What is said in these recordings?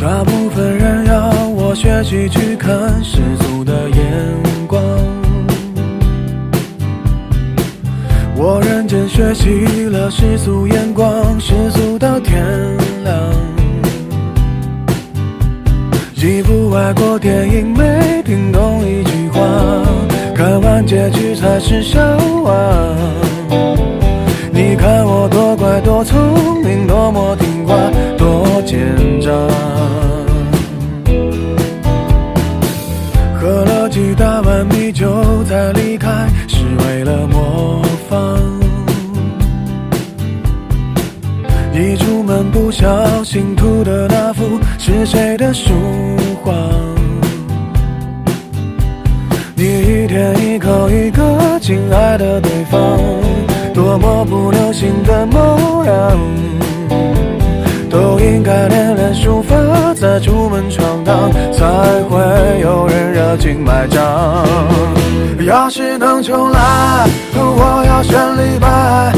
大部分人要我学习去看世俗的眼光。我认真学习了世俗眼光，世俗到天亮。一部外国电影没听懂一句话，看完结局才是笑话。你看我多乖多聪明，多么几大碗米酒再离开，是为了模仿。一出门不小心涂的那幅是谁的书画？你一天一口一个亲爱的对方，多么不流行的模样，都应该练练书法，再出门闯荡，情买账。要是能重来，我要选李白。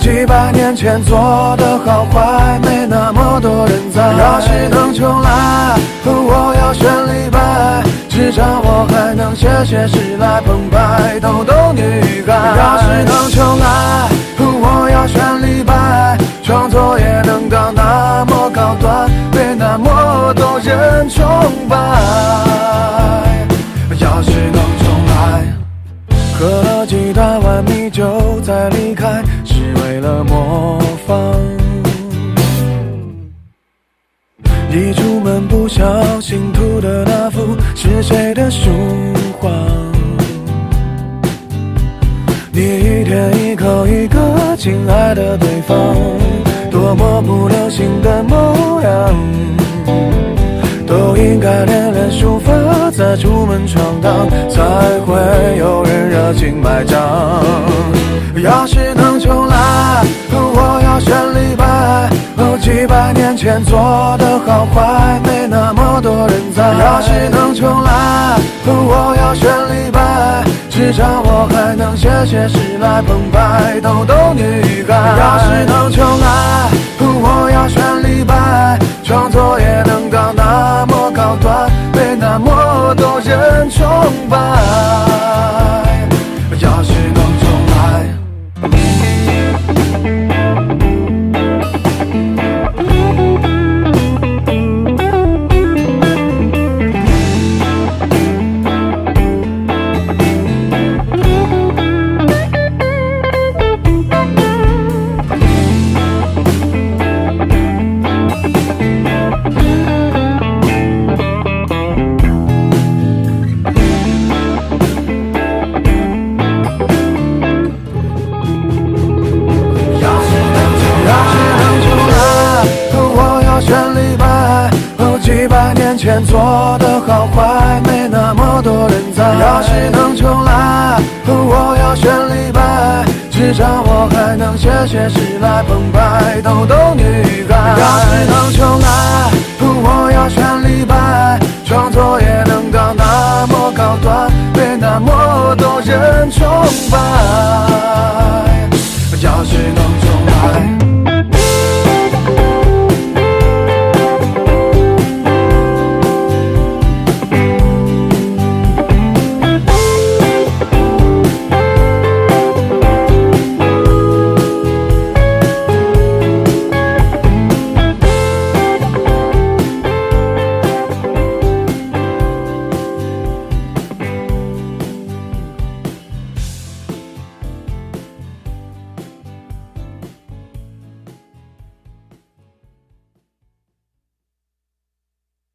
几百年前做的好坏，没那么多人在。要是能重来，我要选李白，至少我还能写写诗来澎湃，逗逗女孩。要是能重来，你就在离开，是为了模仿。一出门不小心涂的那幅是谁的书画？你一天一口一个亲爱的对方，多么不流行的模样。都应该练练书法，再出门闯荡，才会有人热情买账。要是能重来，我要选李白。几百年前做的好坏，没那么多人在。要是能重来，我要选李白，至少我还能写写诗来澎湃，逗逗女孩。拥抱做的好坏没那么多人在。要是能重来，我要选李白，至少我还能写写诗来澎湃，逗逗女孩。要是能重来，我要选李白。